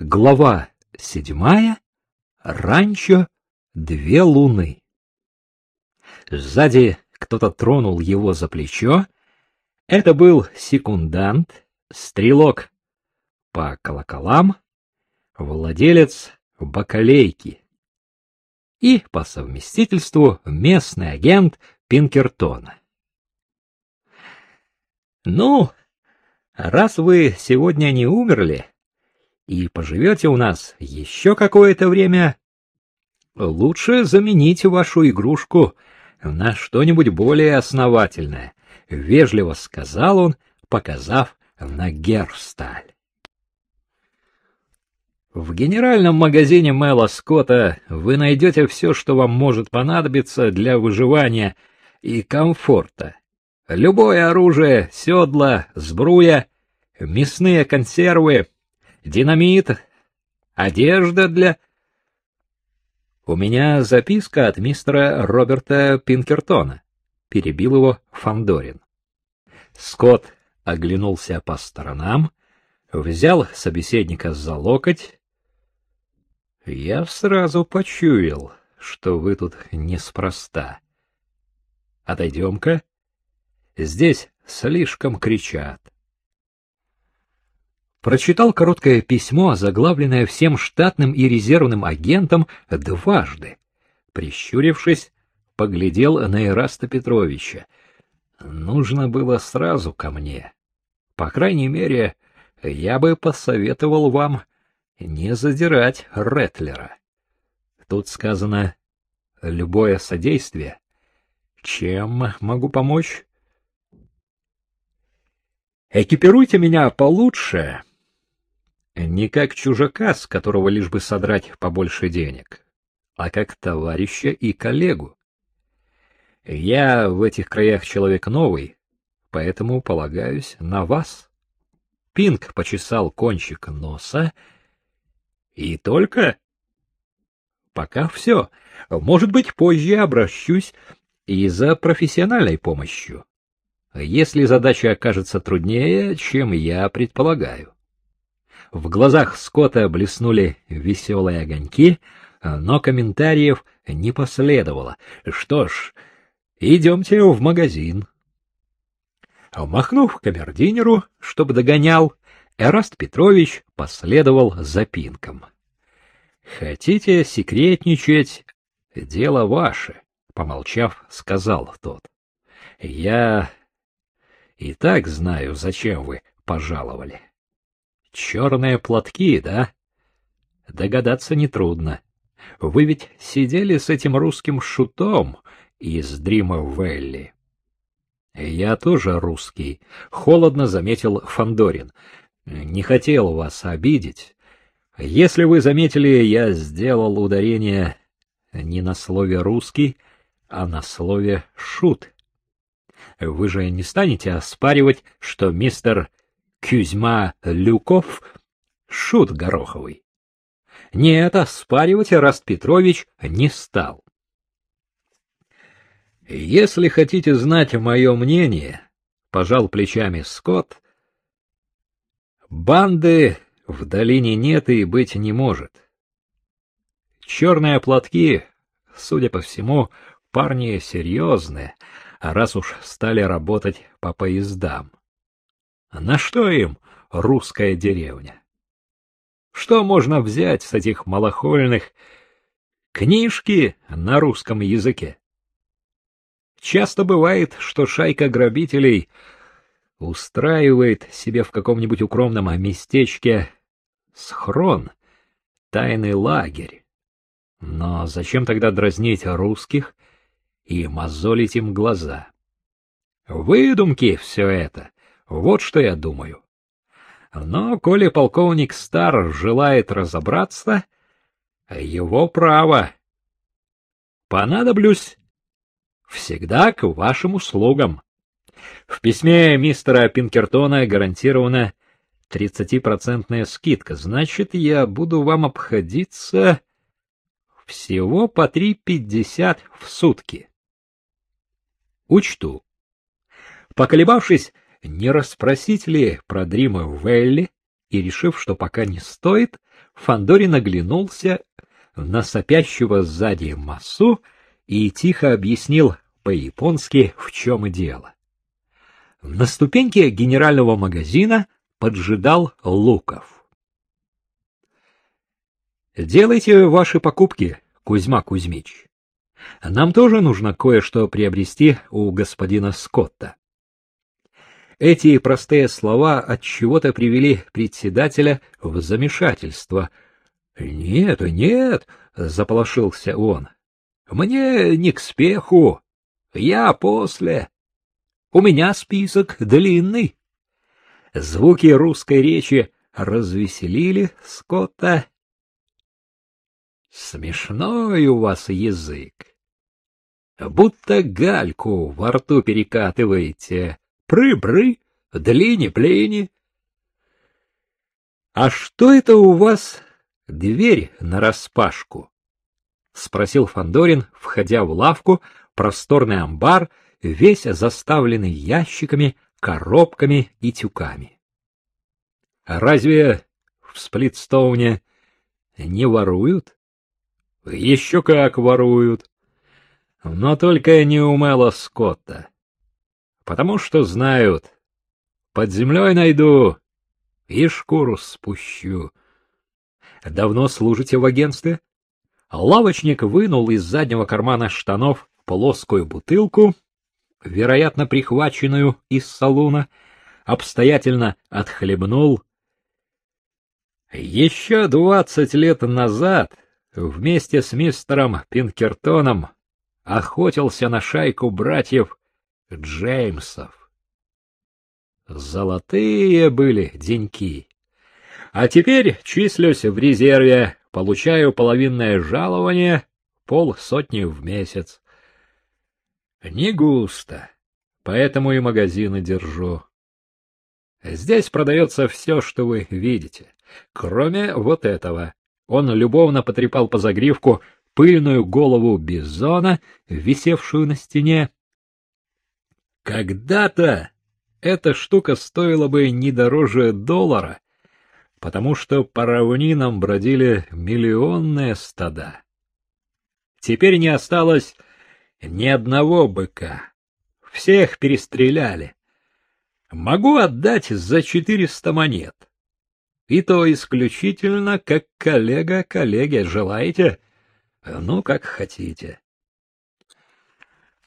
Глава седьмая. Ранчо «Две луны». Сзади кто-то тронул его за плечо. Это был секундант, стрелок по колоколам, владелец бакалейки и, по совместительству, местный агент Пинкертона. «Ну, раз вы сегодня не умерли и поживете у нас еще какое-то время, лучше замените вашу игрушку на что-нибудь более основательное, — вежливо сказал он, показав на Герсталь. В генеральном магазине Мэла Скотта вы найдете все, что вам может понадобиться для выживания и комфорта. Любое оружие, седла, сбруя, мясные консервы, динамит, одежда для... У меня записка от мистера Роберта Пинкертона, перебил его Фандорин. Скотт оглянулся по сторонам, взял собеседника за локоть я сразу почуял, что вы тут неспроста. Отойдем-ка. Здесь слишком кричат. Прочитал короткое письмо, заглавленное всем штатным и резервным агентам дважды. Прищурившись, поглядел на Ираста Петровича. Нужно было сразу ко мне. По крайней мере, я бы посоветовал вам не задирать Ретлера. Тут сказано «любое содействие». Чем могу помочь? Экипируйте меня получше, не как чужака, с которого лишь бы содрать побольше денег, а как товарища и коллегу. Я в этих краях человек новый, поэтому полагаюсь на вас. Пинк почесал кончик носа и только? Пока все. Может быть, позже обращусь и за профессиональной помощью. Если задача окажется труднее, чем я предполагаю. В глазах Скотта блеснули веселые огоньки, но комментариев не последовало. Что ж, идемте в магазин. Махнув камердинеру, чтобы догонял, Эраст Петрович последовал за Пинком. Хотите секретничать? Дело ваше, помолчав, сказал тот. Я и так знаю, зачем вы пожаловали. Черные платки, да? Догадаться нетрудно. Вы ведь сидели с этим русским шутом из Дрима Велли. Я тоже русский, холодно заметил Фандорин. Не хотел вас обидеть. Если вы заметили, я сделал ударение не на слове русский, а на слове шут. Вы же не станете оспаривать, что мистер Кюзьма Люков шут гороховый. Нет, оспаривать Раст Петрович не стал. Если хотите знать мое мнение, пожал плечами Скотт, Банды в долине нет и быть не может. Черные платки, судя по всему, парни серьезные, раз уж стали работать по поездам. На что им русская деревня? Что можно взять с этих малохольных книжки на русском языке? Часто бывает, что шайка грабителей — устраивает себе в каком-нибудь укромном местечке схрон, тайный лагерь. Но зачем тогда дразнить русских и мозолить им глаза? Выдумки все это, вот что я думаю. Но коли полковник Стар желает разобраться, его право. Понадоблюсь всегда к вашим услугам. В письме мистера Пинкертона гарантирована тридцатипроцентная скидка. Значит, я буду вам обходиться всего по три пятьдесят в сутки. Учту. Поколебавшись, не расспросить ли про Дрима Велли, и, решив, что пока не стоит, Фандорин оглянулся на сопящего сзади массу и тихо объяснил по-японски, в чем и дело. На ступеньке генерального магазина поджидал Луков. Делайте ваши покупки, Кузьма Кузьмич. Нам тоже нужно кое-что приобрести у господина Скотта. Эти простые слова от чего-то привели председателя в замешательство. Нет, нет, заполошился он. Мне не к спеху. Я после. У меня список длинный. Звуки русской речи развеселили Скотта. Смешной у вас язык. Будто гальку во рту перекатываете. Пры-бры, длини-плени. А что это у вас дверь нараспашку? спросил Фандорин, входя в лавку, просторный амбар, весь заставленный ящиками, коробками и тюками. Разве в Сплитстоуне не воруют? Еще как воруют. Но только не у Мэла Скотта. Потому что знают, под землей найду и шкуру спущу. Давно служите в агентстве? Лавочник вынул из заднего кармана штанов плоскую бутылку, вероятно, прихваченную из салуна, обстоятельно отхлебнул. Еще двадцать лет назад вместе с мистером Пинкертоном охотился на шайку братьев Джеймсов. Золотые были деньки. А теперь числюсь в резерве, получаю половинное жалование, полсотни в месяц. Не густо, поэтому и магазины держу. Здесь продается все, что вы видите, кроме вот этого. Он любовно потрепал по загривку пыльную голову бизона, висевшую на стене. Когда-то эта штука стоила бы не дороже доллара, потому что по равнинам бродили миллионные стада. Теперь не осталось ни одного быка. Всех перестреляли. Могу отдать за четыреста монет. И то исключительно как коллега коллеге. Желаете? Ну, как хотите.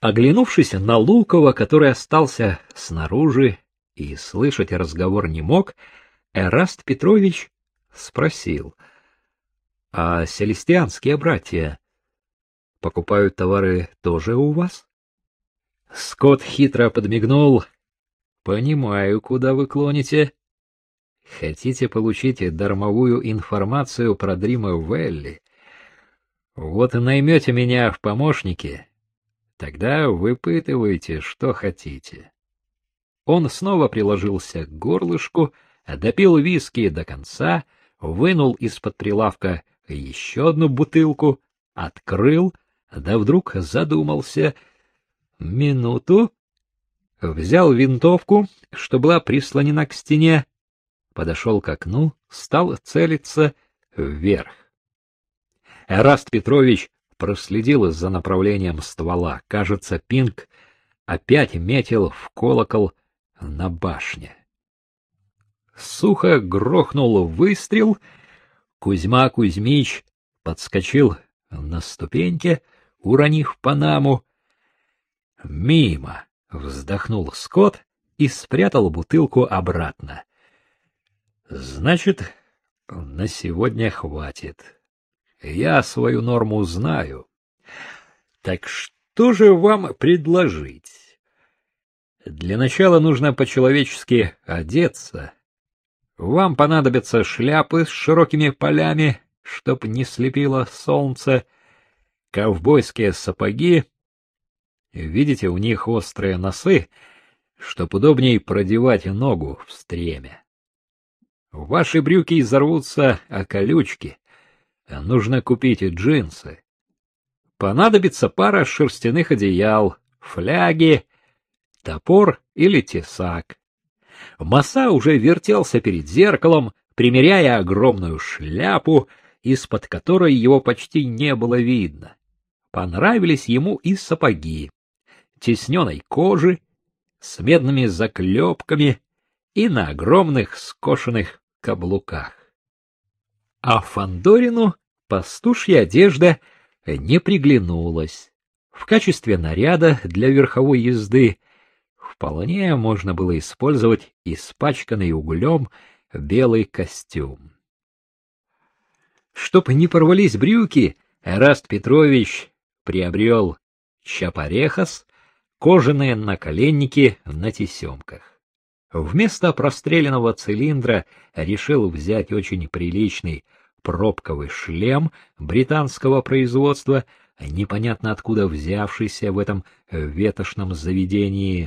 Оглянувшись на Лукова, который остался снаружи и слышать разговор не мог, Эраст Петрович спросил, «А селестианские братья покупают товары тоже у вас?» Скотт хитро подмигнул. «Понимаю, куда вы клоните. Хотите получить дармовую информацию про Дрима Велли? Вот и наймете меня в помощники. Тогда выпытывайте, что хотите. Он снова приложился к горлышку, допил виски до конца, вынул из-под прилавка еще одну бутылку, открыл, да вдруг задумался. Минуту. Взял винтовку, что была прислонена к стене, подошел к окну, стал целиться вверх. Эраст Петрович проследил за направлением ствола. Кажется, Пинг опять метил в колокол на башне. Сухо грохнул выстрел. Кузьма Кузьмич подскочил на ступеньке, уронив панаму. Мимо вздохнул Скотт и спрятал бутылку обратно. Значит, на сегодня хватит. Я свою норму знаю. Так что же вам предложить? Для начала нужно по-человечески одеться. Вам понадобятся шляпы с широкими полями, чтоб не слепило солнце, ковбойские сапоги. Видите, у них острые носы, чтоб удобней продевать ногу в стремя. Ваши брюки изорвутся о колючки. Нужно купить джинсы. Понадобится пара шерстяных одеял, фляги, топор или тесак. Маса уже вертелся перед зеркалом, примеряя огромную шляпу, из-под которой его почти не было видно. Понравились ему и сапоги, тесненной кожи, с медными заклепками и на огромных скошенных каблуках. А Фандорину пастушья одежда не приглянулась. В качестве наряда для верховой езды вполне можно было использовать испачканный углем белый костюм. Чтоб не порвались брюки, Эраст Петрович приобрел чапорехас, кожаные наколенники на тесемках. Вместо простреленного цилиндра решил взять очень приличный пробковый шлем британского производства, непонятно откуда взявшийся в этом ветошном заведении.